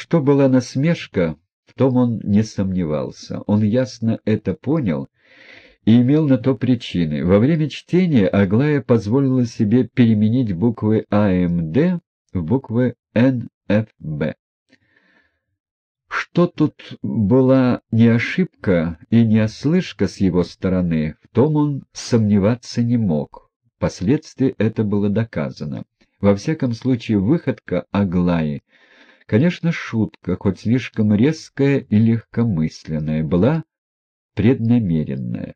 Что была насмешка, в том он не сомневался. Он ясно это понял и имел на то причины. Во время чтения Аглая позволила себе переменить буквы АМД в буквы НФБ. Что тут была не ошибка и не ослышка с его стороны, в том он сомневаться не мог. Впоследствии это было доказано. Во всяком случае, выходка Аглаи, конечно, шутка, хоть слишком резкая и легкомысленная, была преднамеренная.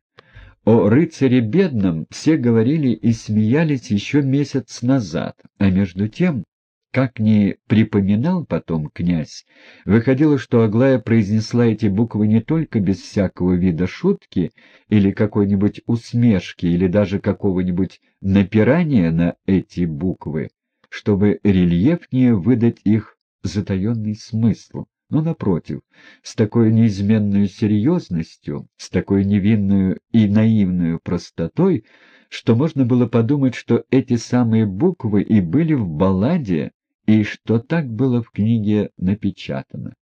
О рыцаре бедном все говорили и смеялись еще месяц назад, а между тем как ни припоминал потом князь, выходило, что Аглая произнесла эти буквы не только без всякого вида шутки или какой-нибудь усмешки или даже какого-нибудь напирания на эти буквы, чтобы рельефнее выдать их затаенный смысл, но, напротив, с такой неизменной серьезностью, с такой невинную и наивную простотой, что можно было подумать, что эти самые буквы и были в балладе, и что так было в книге напечатано.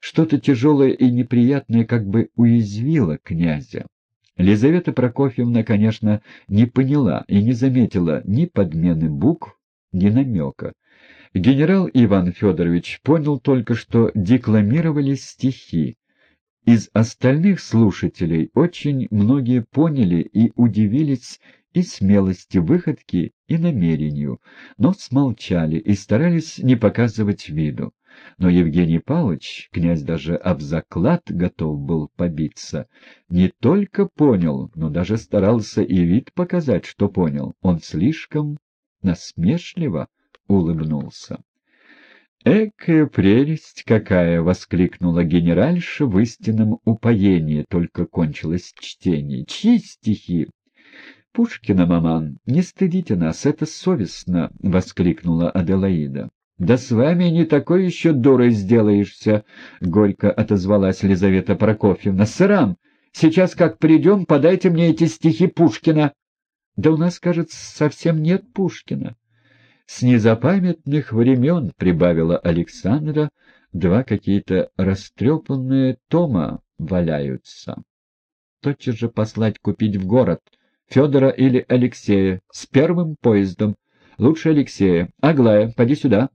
Что-то тяжелое и неприятное как бы уязвило князя. Лизавета Прокофьевна, конечно, не поняла и не заметила ни подмены букв, ни намека. Генерал Иван Федорович понял только, что декламировались стихи. Из остальных слушателей очень многие поняли и удивились и смелости выходки, и намерению, но смолчали и старались не показывать виду. Но Евгений Павлович, князь даже об заклад готов был побиться, не только понял, но даже старался и вид показать, что понял. Он слишком насмешливо улыбнулся. «Экая прелесть какая!» — воскликнула генеральша в истинном упоении, только кончилось чтение. «Чьи стихи?» «Пушкина, маман, не стыдите нас, это совестно!» — воскликнула Аделаида. «Да с вами не такой еще дурой сделаешься!» — горько отозвалась Лизавета Прокофьевна. «Сырам, сейчас как придем, подайте мне эти стихи Пушкина!» «Да у нас, кажется, совсем нет Пушкина!» «С незапамятных времен», — прибавила Александра, — «два какие-то растрепанные тома валяются. Тотчас же послать купить в город». Федора или Алексея, с первым поездом. Лучше Алексея. Аглая, поди сюда.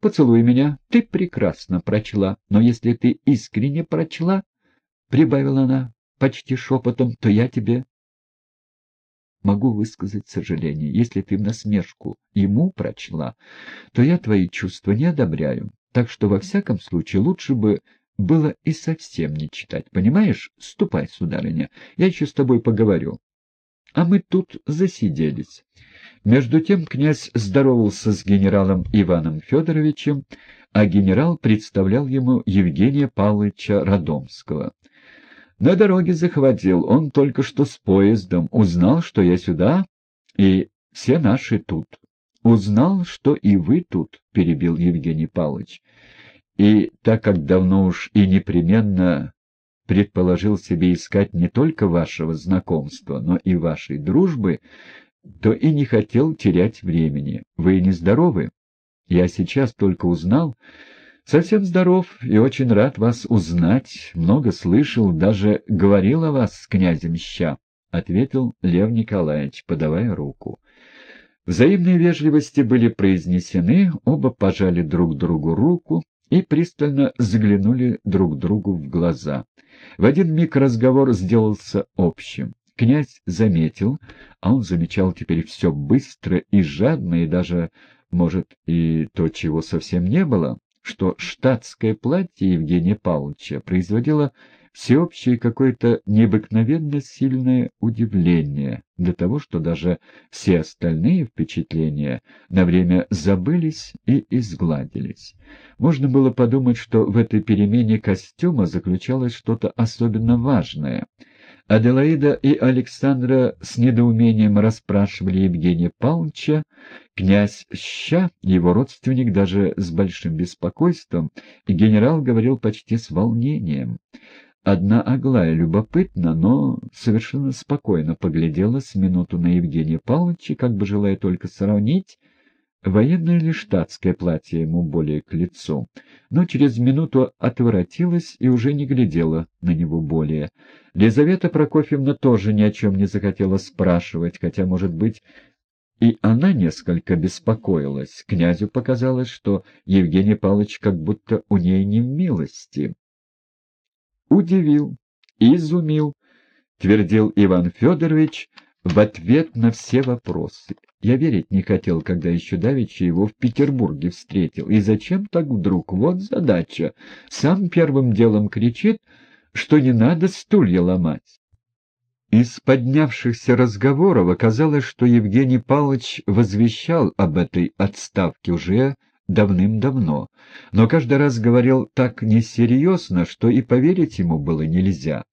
Поцелуй меня. Ты прекрасно прочла, но если ты искренне прочла, — прибавила она почти шепотом, — то я тебе могу высказать сожаление. Если ты в насмешку ему прочла, то я твои чувства не одобряю. Так что, во всяком случае, лучше бы было и совсем не читать. Понимаешь? Ступай, сударыня, я еще с тобой поговорю а мы тут засиделись. Между тем князь здоровался с генералом Иваном Федоровичем, а генерал представлял ему Евгения Павловича Родомского. На дороге захватил, он только что с поездом, узнал, что я сюда, и все наши тут. Узнал, что и вы тут, — перебил Евгений Павлович. И так как давно уж и непременно предположил себе искать не только вашего знакомства, но и вашей дружбы, то и не хотел терять времени. Вы нездоровы? Я сейчас только узнал. Совсем здоров и очень рад вас узнать. Много слышал, даже говорил о вас с князем Ща, — ответил Лев Николаевич, подавая руку. Взаимные вежливости были произнесены, оба пожали друг другу руку и пристально заглянули друг другу в глаза. В один миг разговор сделался общим. Князь заметил, а он замечал теперь все быстро и жадно, и даже, может, и то, чего совсем не было, что штатское платье Евгения Павловича производило всеобщее какое-то необыкновенно сильное удивление, до того, что даже все остальные впечатления на время забылись и изгладились. Можно было подумать, что в этой перемене костюма заключалось что-то особенно важное. Аделаида и Александра с недоумением расспрашивали Евгения Павловича, князь Ща, его родственник, даже с большим беспокойством, и генерал говорил почти с волнением. Одна Аглая любопытно, но совершенно спокойно поглядела с минуту на Евгения Павловича, как бы желая только сравнить, военное или штатское платье ему более к лицу, но через минуту отворотилась и уже не глядела на него более. Лизавета Прокофьевна тоже ни о чем не захотела спрашивать, хотя, может быть, и она несколько беспокоилась. Князю показалось, что Евгений Павлович как будто у ней не в милости. «Удивил, изумил», — твердил Иван Федорович в ответ на все вопросы. Я верить не хотел, когда еще давеча его в Петербурге встретил. И зачем так вдруг? Вот задача. Сам первым делом кричит, что не надо стулья ломать. Из поднявшихся разговоров оказалось, что Евгений Павлович возвещал об этой отставке уже давным-давно, но каждый раз говорил так несерьезно, что и поверить ему было нельзя.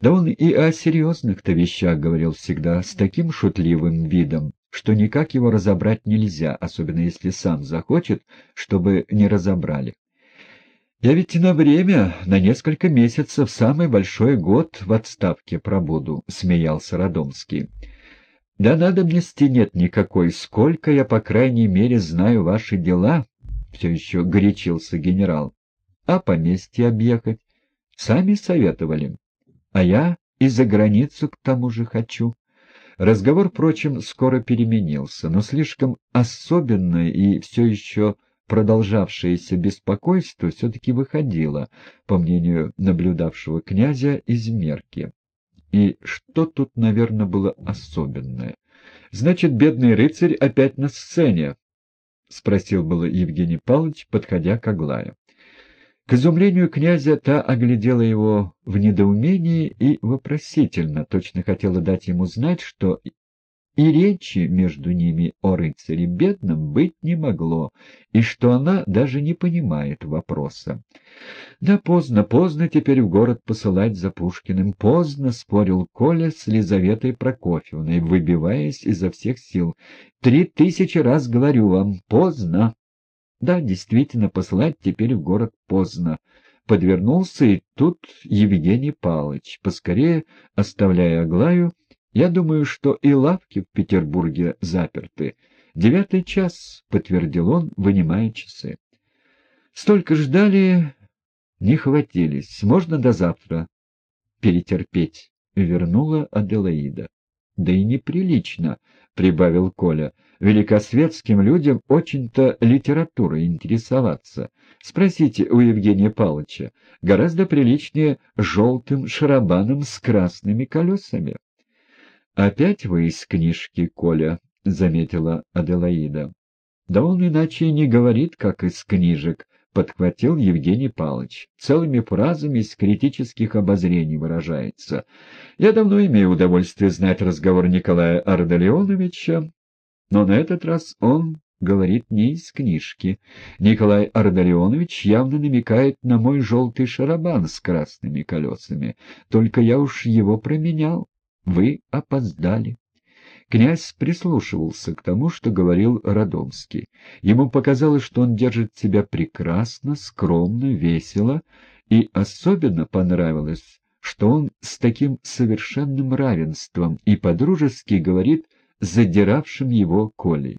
Да он и о серьезных-то вещах говорил всегда с таким шутливым видом, что никак его разобрать нельзя, особенно если сам захочет, чтобы не разобрали. Я ведь на время, на несколько месяцев, самый большой год в отставке пробуду, — смеялся Родомский. Да надобности нет никакой, сколько я, по крайней мере, знаю ваши дела, — все еще горячился генерал. А поместье объехать? Сами советовали. А я и за границу к тому же хочу. Разговор, впрочем, скоро переменился, но слишком особенное и все еще продолжавшееся беспокойство все-таки выходило, по мнению наблюдавшего князя, из мерки. И что тут, наверное, было особенное? Значит, бедный рыцарь опять на сцене? — спросил было Евгений Павлович, подходя к Аглае. К изумлению князя та оглядела его в недоумении и вопросительно, точно хотела дать ему знать, что и речи между ними о рыцаре бедном быть не могло, и что она даже не понимает вопроса. «Да поздно, поздно теперь в город посылать за Пушкиным, поздно», — спорил Коля с Лизаветой Прокофьевной, выбиваясь изо всех сил. «Три тысячи раз говорю вам, поздно». «Да, действительно, посылать теперь в город поздно». Подвернулся и тут Евгений Павлович, поскорее оставляя Аглаю, я думаю, что и лавки в Петербурге заперты. Девятый час, — подтвердил он, вынимая часы. Столько ждали, не хватились. Можно до завтра перетерпеть, — вернула Аделаида. Да и неприлично, — прибавил Коля. Великосветским людям очень-то литературой интересоваться. Спросите у Евгения Павловича. Гораздо приличнее желтым шарабаном с красными колесами. «Опять вы из книжки, Коля», — заметила Аделаида. «Да он иначе не говорит, как из книжек», — подхватил Евгений Павлович. «Целыми фразами из критических обозрений выражается. Я давно имею удовольствие знать разговор Николая Ардалионовича, но на этот раз он говорит не из книжки. Николай Ардалионович явно намекает на мой желтый шарабан с красными колесами, только я уж его променял. Вы опоздали. Князь прислушивался к тому, что говорил Родомский. Ему показалось, что он держит себя прекрасно, скромно, весело, и особенно понравилось, что он с таким совершенным равенством и подружески говорит задиравшим его Колей.